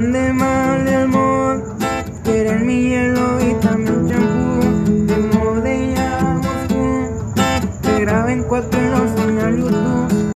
De mal de amor, eres mi hielo y también champú. De moda y a Moscú, te grabé en